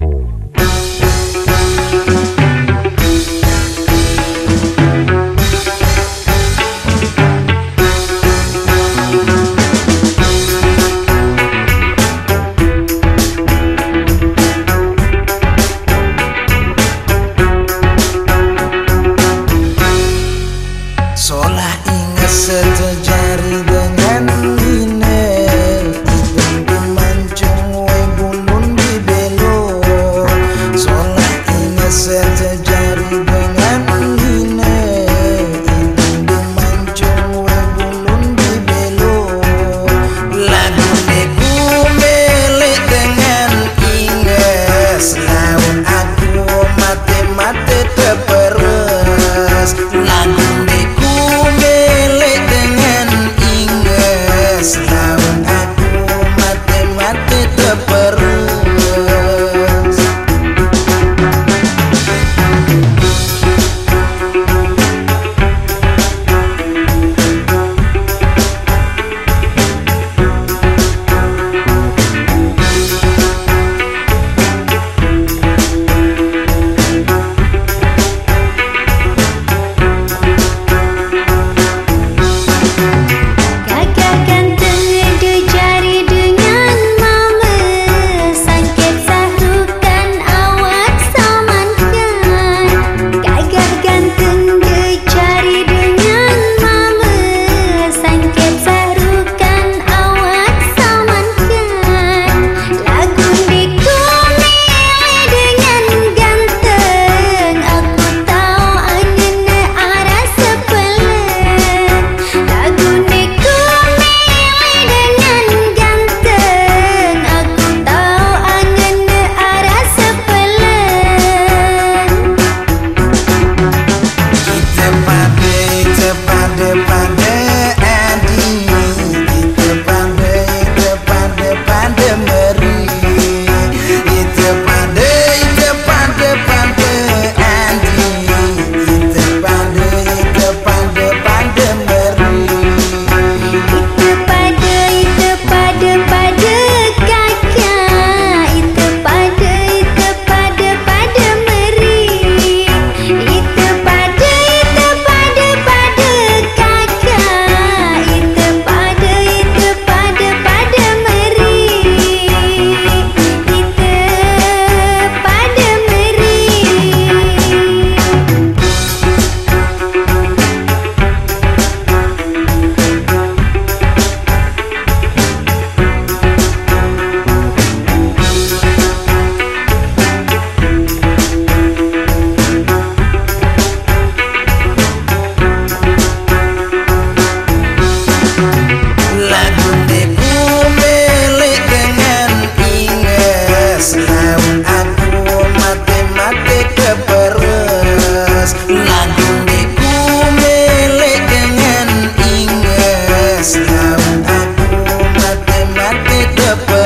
Om. myself to Johnny up.